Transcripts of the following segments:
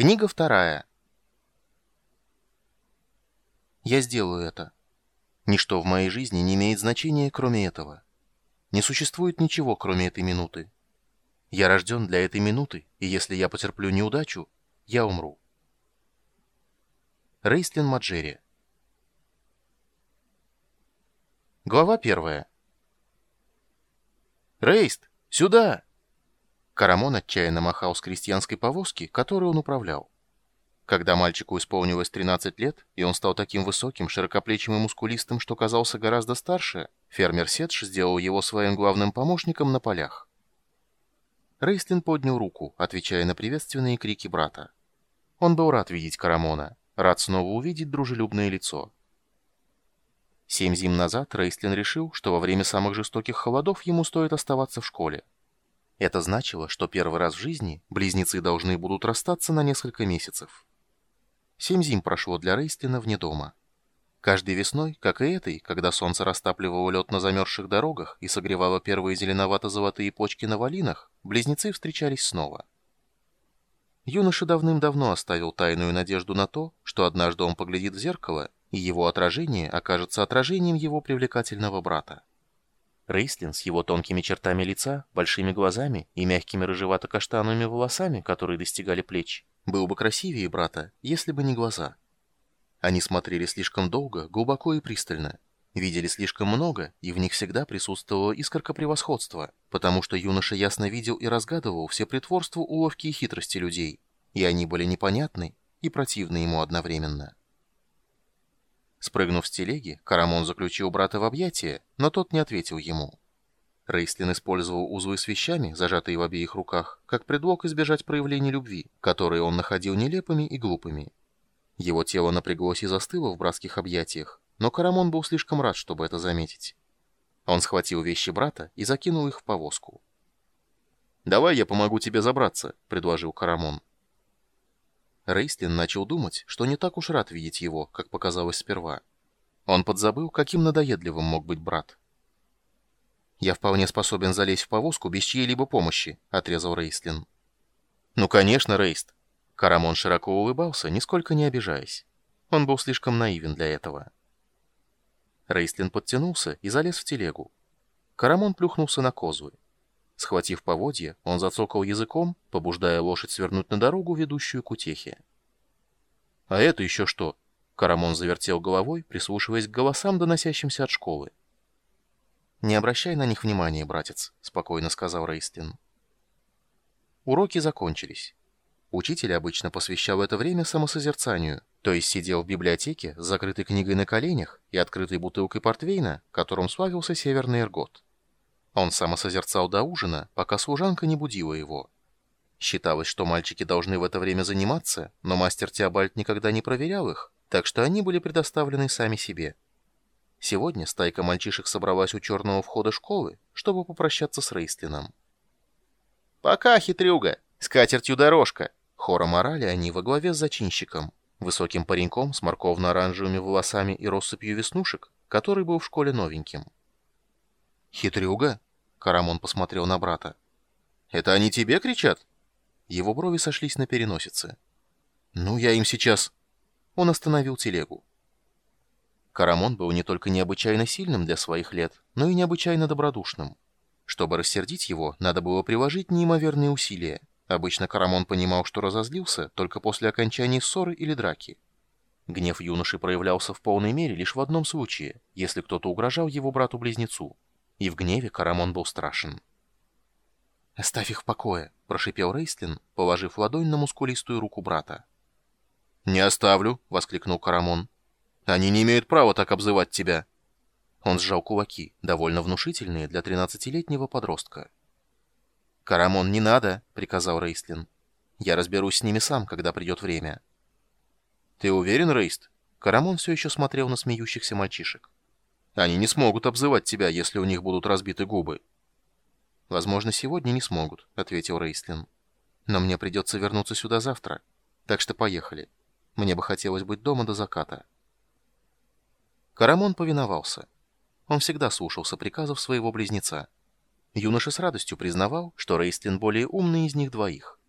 Книга вторая. Я сделаю это. Ничто в моей жизни не имеет значения, кроме этого. Не существует ничего, кроме этой минуты. Я рожден для этой минуты, и если я потерплю неудачу, я умру. Рейслин Маджери Глава первая. «Рейст, сюда!» Карамон отчаянно махал с крестьянской повозки, которой он управлял. Когда мальчику исполнилось 13 лет, и он стал таким высоким, широкоплечим и мускулистым, что казался гораздо старше, фермер Сетш сделал его своим главным помощником на полях. Рейстлин поднял руку, отвечая на приветственные крики брата. Он был рад видеть Карамона, рад снова увидеть дружелюбное лицо. Семь зим назад Рейстлин решил, что во время самых жестоких холодов ему стоит оставаться в школе. Это значило, что первый раз в жизни близнецы должны будут расстаться на несколько месяцев. Семь зим прошло для Рейстлина вне дома. Каждой весной, как и этой, когда солнце растапливало лед на замерзших дорогах и согревало первые зеленовато-золотые почки на валинах, близнецы встречались снова. Юноша давным-давно оставил тайную надежду на то, что однажды он поглядит в зеркало, и его отражение окажется отражением его привлекательного брата. Рейслин с его тонкими чертами лица, большими глазами и мягкими рыжевато-каштановыми волосами, которые достигали плеч, был бы красивее брата, если бы не глаза. Они смотрели слишком долго, глубоко и пристально, видели слишком много, и в них всегда присутствовала искорка превосходства, потому что юноша ясно видел и разгадывал все притворства, уловки и хитрости людей, и они были непонятны и противны ему одновременно. Спрыгнув с телеги, Карамон заключил брата в объятия, но тот не ответил ему. Рейслин использовал узлы с вещами, зажатые в обеих руках, как предлог избежать проявлений любви, которые он находил нелепыми и глупыми. Его тело напряглось и застыло в братских объятиях, но Карамон был слишком рад, чтобы это заметить. Он схватил вещи брата и закинул их в повозку. «Давай я помогу тебе забраться», — предложил Карамон. Рейстлин начал думать, что не так уж рад видеть его, как показалось сперва. Он подзабыл, каким надоедливым мог быть брат. «Я вполне способен залезть в повозку без чьей-либо помощи», — отрезал Рейстлин. «Ну, конечно, Рейст». Карамон широко улыбался, нисколько не обижаясь. Он был слишком наивен для этого. Рейстлин подтянулся и залез в телегу. Карамон плюхнулся на козлы. Схватив поводья, он зацокал языком, побуждая лошадь свернуть на дорогу, ведущую к утехе. «А это еще что?» Карамон завертел головой, прислушиваясь к голосам, доносящимся от школы. «Не обращай на них внимания, братец», — спокойно сказал Рейстлин. Уроки закончились. Учитель обычно посвящал это время самосозерцанию, то есть сидел в библиотеке с закрытой книгой на коленях и открытой бутылкой портвейна, которым славился Северный Эргот. Он самосозерцал до ужина, пока служанка не будила его. Считалось, что мальчики должны в это время заниматься, но мастер Теобальд никогда не проверял их, так что они были предоставлены сами себе. Сегодня стайка мальчишек собралась у черного входа школы, чтобы попрощаться с Рейстлином. «Пока, хитрюга! С катертью дорожка!» Хором орали они во главе с зачинщиком, высоким пареньком с морковно-оранжевыми волосами и россыпью веснушек, который был в школе новеньким. «Хитрюга?» — Карамон посмотрел на брата. «Это они тебе кричат?» Его брови сошлись на переносице. «Ну, я им сейчас...» Он остановил телегу. Карамон был не только необычайно сильным для своих лет, но и необычайно добродушным. Чтобы рассердить его, надо было приложить неимоверные усилия. Обычно Карамон понимал, что разозлился только после окончания ссоры или драки. Гнев юноши проявлялся в полной мере лишь в одном случае, если кто-то угрожал его брату-близнецу и в гневе Карамон был страшен. «Оставь их в покое», — прошипел Рейстлин, положив ладонь на мускулистую руку брата. «Не оставлю», — воскликнул Карамон. «Они не имеют права так обзывать тебя». Он сжал кулаки, довольно внушительные для тринадцатилетнего подростка. «Карамон, не надо», — приказал Рейстлин. «Я разберусь с ними сам, когда придет время». «Ты уверен, Рейст?» Карамон все еще смотрел на смеющихся мальчишек. Они не смогут обзывать тебя, если у них будут разбиты губы. Возможно, сегодня не смогут, ответил Рейслин. Но мне придется вернуться сюда завтра. Так что поехали. Мне бы хотелось быть дома до заката. Карамон повиновался. Он всегда слушался приказов своего близнеца. Юноша с радостью признавал, что Рейстлин более умный из них двоих.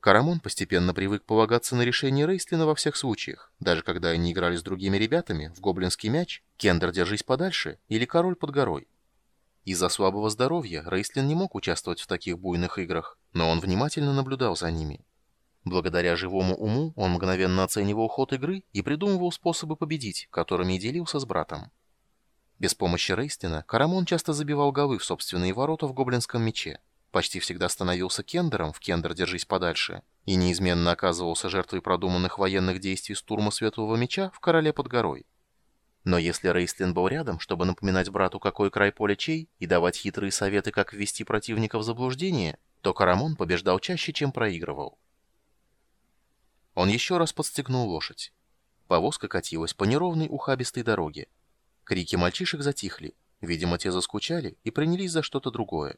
Карамон постепенно привык полагаться на решение Рейстлина во всех случаях, даже когда они играли с другими ребятами в гоблинский мяч, Кендер «Держись подальше» или Король под горой. Из-за слабого здоровья Рейстлин не мог участвовать в таких буйных играх, но он внимательно наблюдал за ними. Благодаря живому уму он мгновенно оценивал ход игры и придумывал способы победить, которыми делился с братом. Без помощи Рейстина Карамон часто забивал голы в собственные ворота в гоблинском мече почти всегда становился кендером в «Кендер, держись подальше» и неизменно оказывался жертвой продуманных военных действий Стурма Светлого Меча в «Короле под горой». Но если Рейстлин был рядом, чтобы напоминать брату, какой край поля чей, и давать хитрые советы, как ввести противника в заблуждение, то Карамон побеждал чаще, чем проигрывал. Он еще раз подстегнул лошадь. Повозка катилась по неровной ухабистой дороге. Крики мальчишек затихли. Видимо, те заскучали и принялись за что-то другое.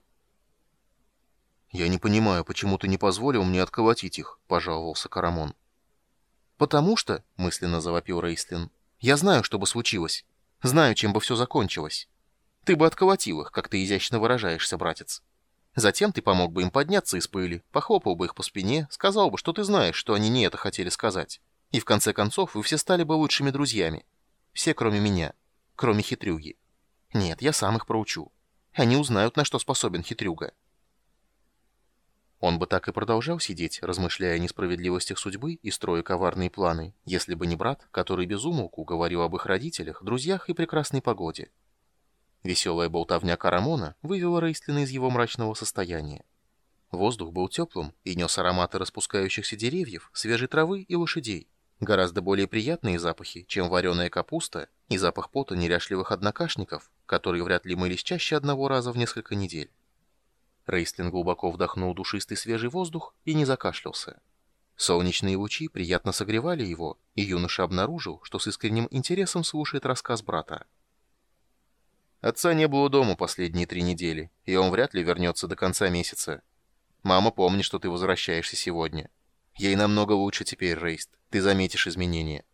«Я не понимаю, почему ты не позволил мне отколотить их», — пожаловался Карамон. «Потому что», — мысленно завопил Рейслин, — «я знаю, что бы случилось. Знаю, чем бы все закончилось. Ты бы отколотил их, как ты изящно выражаешься, братец. Затем ты помог бы им подняться из пыли, похлопал бы их по спине, сказал бы, что ты знаешь, что они не это хотели сказать. И в конце концов вы все стали бы лучшими друзьями. Все, кроме меня. Кроме хитрюги. Нет, я сам их проучу. Они узнают, на что способен хитрюга». Он бы так и продолжал сидеть, размышляя о несправедливостях судьбы и строя коварные планы, если бы не брат, который без умолку говорил об их родителях, друзьях и прекрасной погоде. Веселая болтовня Карамона вывела Рейстлина из его мрачного состояния. Воздух был теплым и нес ароматы распускающихся деревьев, свежей травы и лошадей. Гораздо более приятные запахи, чем вареная капуста и запах пота неряшливых однокашников, которые вряд ли мылись чаще одного раза в несколько недель. Рейстлин глубоко вдохнул душистый свежий воздух и не закашлялся. Солнечные лучи приятно согревали его, и юноша обнаружил, что с искренним интересом слушает рассказ брата. Отца не было дома последние три недели, и он вряд ли вернется до конца месяца. Мама помнит, что ты возвращаешься сегодня. Ей намного лучше теперь, Рейст. Ты заметишь изменения.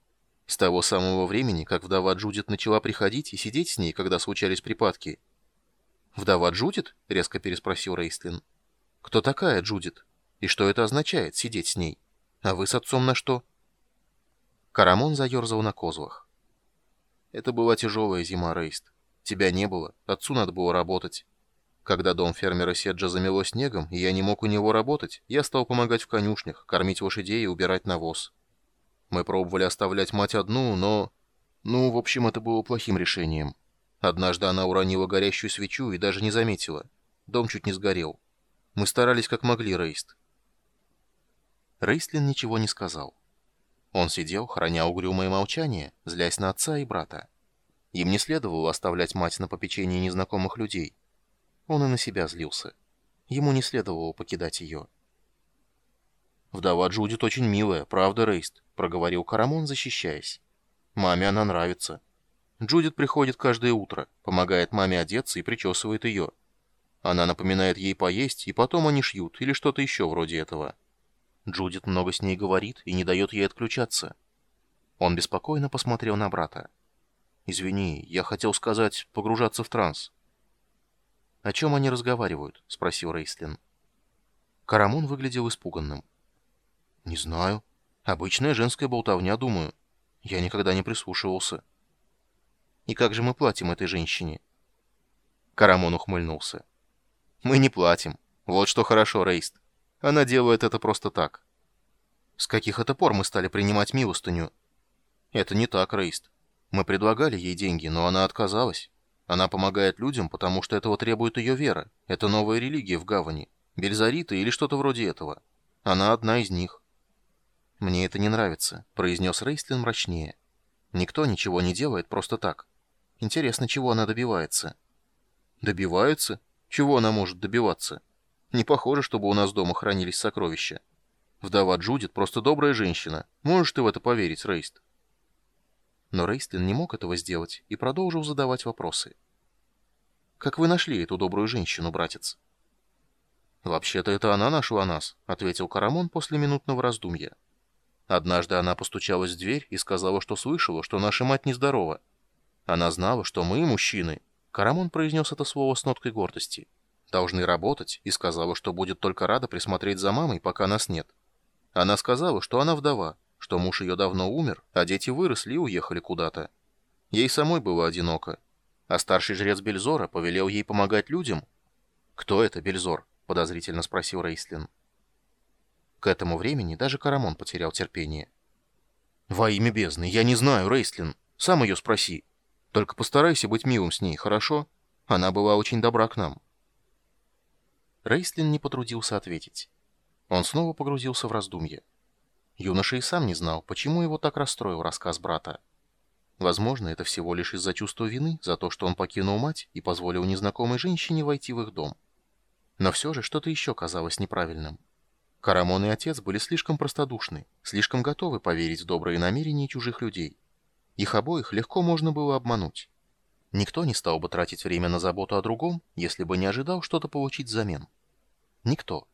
С того самого времени, как вдова Джудит начала приходить и сидеть с ней, когда случались припадки, «Вдова Джудит?» — резко переспросил Рейстлин. «Кто такая Джудит? И что это означает, сидеть с ней? А вы с отцом на что?» Карамон заерзал на козлах. «Это была тяжелая зима, Рейст. Тебя не было, отцу надо было работать. Когда дом фермера Седжа замело снегом, и я не мог у него работать, я стал помогать в конюшнях, кормить лошадей и убирать навоз. Мы пробовали оставлять мать одну, но... Ну, в общем, это было плохим решением. Однажды она уронила горящую свечу и даже не заметила. Дом чуть не сгорел. Мы старались как могли, Рейст. Рейстлин ничего не сказал. Он сидел, храня угрюмое молчание, злясь на отца и брата. Им не следовало оставлять мать на попечении незнакомых людей. Он и на себя злился. Ему не следовало покидать ее. «Вдова Джудит очень милая, правда, Рейст?» — проговорил Карамон, защищаясь. «Маме она нравится. Джудит приходит каждое утро, помогает маме одеться и причесывает ее. Она напоминает ей поесть, и потом они шьют, или что-то еще вроде этого. Джудит много с ней говорит и не дает ей отключаться. Он беспокойно посмотрел на брата. «Извини, я хотел сказать, погружаться в транс». «О чем они разговаривают?» — спросил Рейслин. Карамун выглядел испуганным. «Не знаю. Обычная женская болтовня, думаю. Я никогда не прислушивался». И как же мы платим этой женщине?» Карамон ухмыльнулся. «Мы не платим. Вот что хорошо, Рейст. Она делает это просто так». «С каких это пор мы стали принимать милостыню?» «Это не так, Рейст. Мы предлагали ей деньги, но она отказалась. Она помогает людям, потому что этого требует ее вера. Это новая религия в гавани. Бельзариты или что-то вроде этого. Она одна из них». «Мне это не нравится», — произнес Рейстлин мрачнее. «Никто ничего не делает просто так. Интересно, чего она добивается? Добивается? Чего она может добиваться? Не похоже, чтобы у нас дома хранились сокровища. Вдова Джудит просто добрая женщина. Можешь ты в это поверить, Рейст? Но Рейстлин не мог этого сделать и продолжил задавать вопросы. «Как вы нашли эту добрую женщину, братец?» «Вообще-то это она нашла нас», — ответил Карамон после минутного раздумья. Однажды она постучалась в дверь и сказала, что слышала, что наша мать нездорова. Она знала, что мы, мужчины, Карамон произнес это слово с ноткой гордости, должны работать, и сказала, что будет только рада присмотреть за мамой, пока нас нет. Она сказала, что она вдова, что муж ее давно умер, а дети выросли и уехали куда-то. Ей самой было одиноко. А старший жрец Бельзора повелел ей помогать людям. «Кто это, Бельзор?» — подозрительно спросил Рейслин. К этому времени даже Карамон потерял терпение. «Во имя бездны, я не знаю, Рейслин. Сам ее спроси. Только постарайся быть милым с ней, хорошо? Она была очень добра к нам». Рейслин не потрудился ответить. Он снова погрузился в раздумье. Юноша и сам не знал, почему его так расстроил рассказ брата. Возможно, это всего лишь из-за чувства вины за то, что он покинул мать и позволил незнакомой женщине войти в их дом. Но все же что-то еще казалось неправильным. Карамон и отец были слишком простодушны, слишком готовы поверить в добрые намерения чужих людей. Их обоих легко можно было обмануть. Никто не стал бы тратить время на заботу о другом, если бы не ожидал что-то получить взамен. Никто.